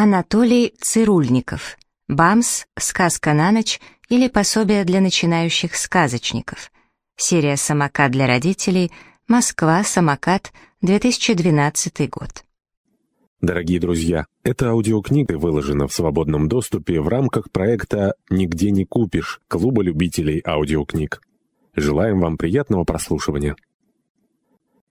Анатолий Цирульников. «Бамс. Сказка на ночь» или «Пособие для начинающих сказочников». Серия «Самокат для родителей», Москва, «Самокат», 2012 год. Дорогие друзья, эта аудиокнига выложена в свободном доступе в рамках проекта «Нигде не купишь» Клуба любителей аудиокниг. Желаем вам приятного прослушивания.